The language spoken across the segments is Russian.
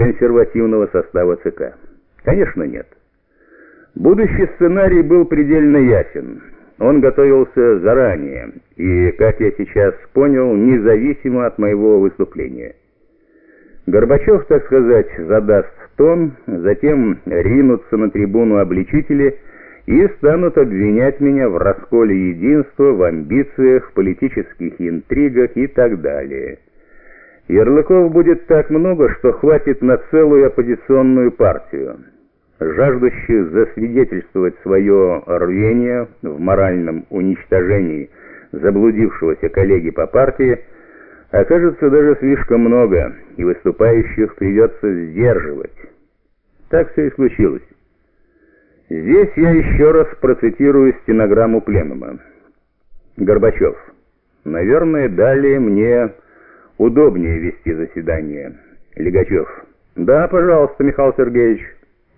консервативного состава ЦК? Конечно, нет. Будущий сценарий был предельно ясен. Он готовился заранее, и, как я сейчас понял, независимо от моего выступления. Горбачев, так сказать, задаст тон, затем ринутся на трибуну обличители и станут обвинять меня в расколе единства, в амбициях, в политических интригах и так далее. Ярлыков будет так много, что хватит на целую оппозиционную партию. Жаждущих засвидетельствовать свое рвение в моральном уничтожении заблудившегося коллеги по партии окажется даже слишком много, и выступающих придется сдерживать. Так все и случилось. Здесь я еще раз процитирую стенограмму пленума. Горбачев. Наверное, далее мне удобнее вести заседание. Легачев. Да, пожалуйста, Михаил Сергеевич.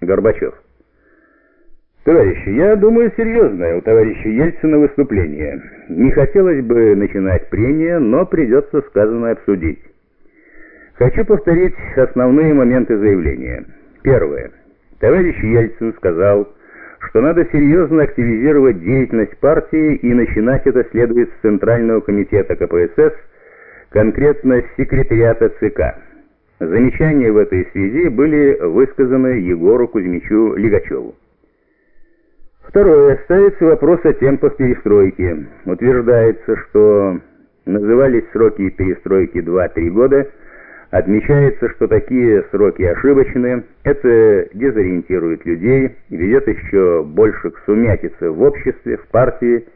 Горбачев. Товарищи, я думаю, серьезное у товарища Ельцина выступление. Не хотелось бы начинать прения, но придется сказанное обсудить. Хочу повторить основные моменты заявления. Первое. Товарищ Ельцин сказал, что надо серьезно активизировать деятельность партии и начинать это следует с Центрального комитета КПСС, конкретно секретариата ЦК. Замечания в этой связи были высказаны Егору Кузьмичу Лигачеву. Второе. Ставится вопрос о темпах перестройки. Утверждается, что назывались сроки перестройки 2-3 года. Отмечается, что такие сроки ошибочны. Это дезориентирует людей, ведет еще больше к сумятице в обществе, в партии.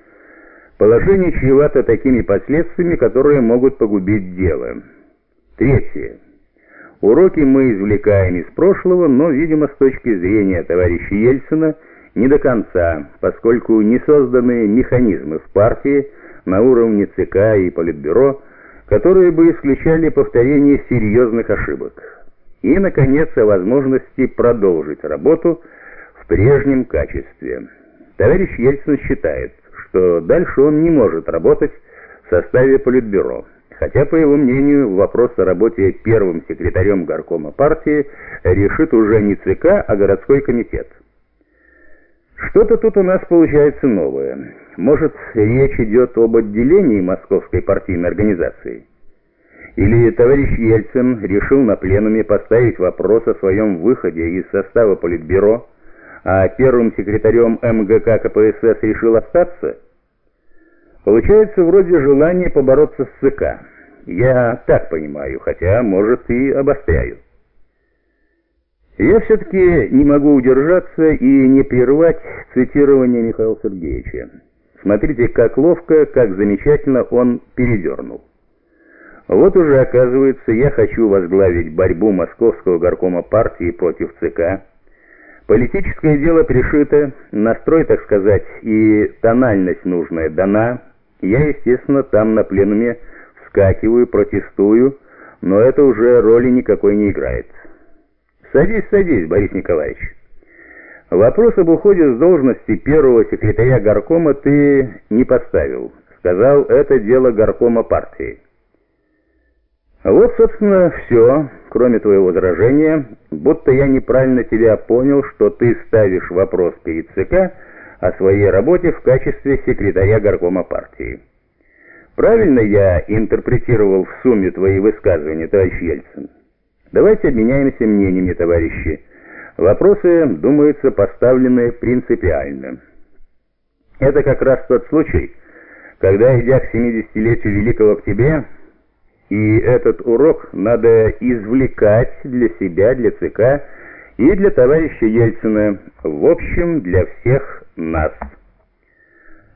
Положение чревато такими последствиями, которые могут погубить дело. Третье. Уроки мы извлекаем из прошлого, но, видимо, с точки зрения товарища Ельцина – не до конца, поскольку не созданы механизмы в партии на уровне ЦК и Политбюро, которые бы исключали повторение серьезных ошибок. И, наконец, о возможности продолжить работу в прежнем качестве. Товарищ Ельцин считает, что дальше он не может работать в составе Политбюро, хотя, по его мнению, вопрос о работе первым секретарем горкома партии решит уже не ЦК, а городской комитет. Что-то тут у нас получается новое. Может, речь идет об отделении московской партийной организации? Или товарищ Ельцин решил на пленуме поставить вопрос о своем выходе из состава Политбюро, а первым секретарем МГК КПСС решил остаться? Получается вроде желание побороться с ЦК. Я так понимаю, хотя, может, и обостряю. Я все-таки не могу удержаться и не прервать цитирование Михаила Сергеевича. Смотрите, как ловко, как замечательно он передернул. Вот уже, оказывается, я хочу возглавить борьбу Московского горкома партии против ЦК. Политическое дело пришито, настрой, так сказать, и тональность нужная дана. Я, естественно, там на пленуме вскакиваю, протестую, но это уже роли никакой не играет. Садись, садись, Борис Николаевич. Вопрос об уходе с должности первого секретаря горкома ты не поставил. Сказал, это дело горкома партии. Вот, собственно, все, кроме твоего возражения, будто я неправильно тебя понял, что ты ставишь вопрос перед ЦК о своей работе в качестве секретаря горкома партии. Правильно я интерпретировал в сумме твои высказывания, товарищ Ельцин? Давайте обменяемся мнениями, товарищи. Вопросы, думается, поставлены принципиально. Это как раз тот случай, когда, идя к 70-летию Великого Октября, и этот урок надо извлекать для себя, для ЦК и для товарища Ельцина, в общем, для всех нас.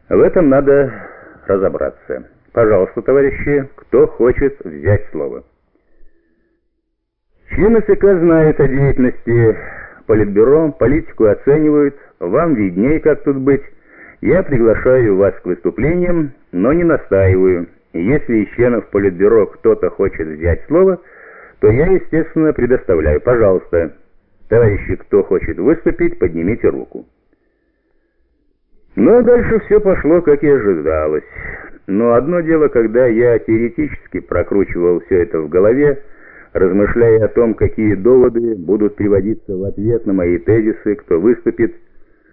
В этом надо разобраться. Пожалуйста, товарищи, кто хочет взять слово? Члены ЦК знают о деятельности Политбюро, политику оценивают, вам виднее, как тут быть. Я приглашаю вас к выступлениям, но не настаиваю. Если из членов Политбюро кто-то хочет взять слово, то я, естественно, предоставляю. Пожалуйста, товарищи, кто хочет выступить, поднимите руку. Но дальше все пошло, как и ожидалось. Но одно дело, когда я теоретически прокручивал все это в голове, размышляя о том, какие доводы будут приводиться в ответ на мои тезисы, кто выступит